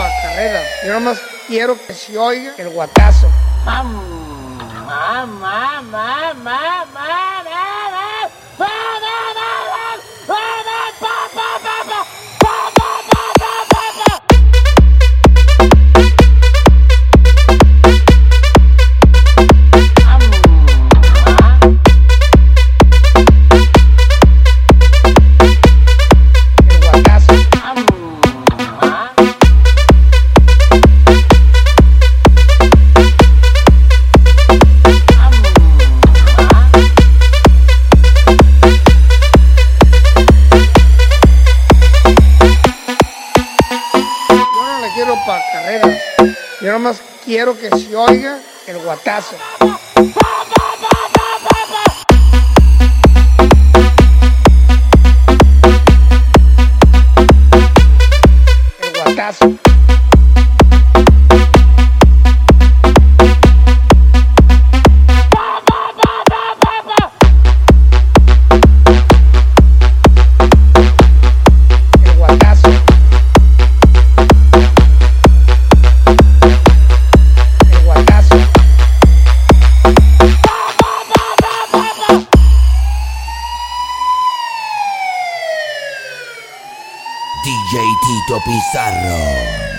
para carrera. Yo nomás quiero que se oiga el guatazo. Mamá, mamá, mamá, mamá. Quiero para carreras. Yo nomás quiero que se oiga el guatazo. DJ Tito Pizarro.